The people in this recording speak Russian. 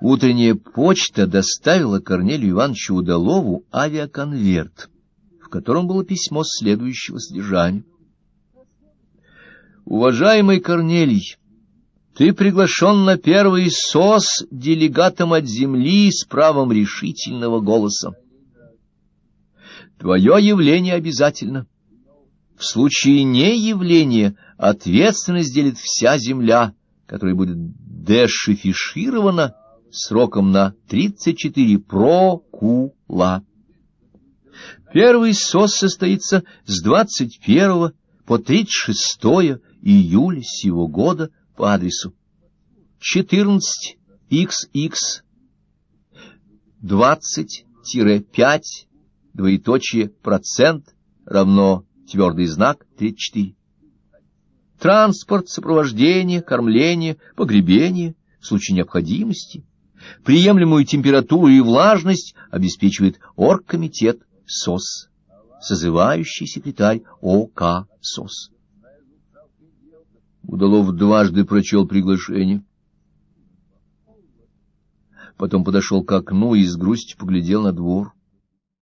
Утренняя почта доставила Корнелию Ивановичу Удалову авиаконверт, в котором было письмо следующего содержания. Уважаемый Корнелий, ты приглашен на первый СОС делегатом от земли с правом решительного голоса. Твое явление обязательно. В случае неявления ответственность делит вся земля, которая будет дешифиширована сроком на 34 прокула. Первый СОС состоится с 21 по 36 июля сего года по адресу 14 XX 20-5 двоеточие процент равно твердый знак 34. Транспорт, сопровождение, кормление, погребение в случае необходимости, приемлемую температуру и влажность обеспечивает оргкомитет СОС, созывающий секретарь ОК СОС. Удалов дважды прочел приглашение. Потом подошел к окну и с грустью поглядел на двор.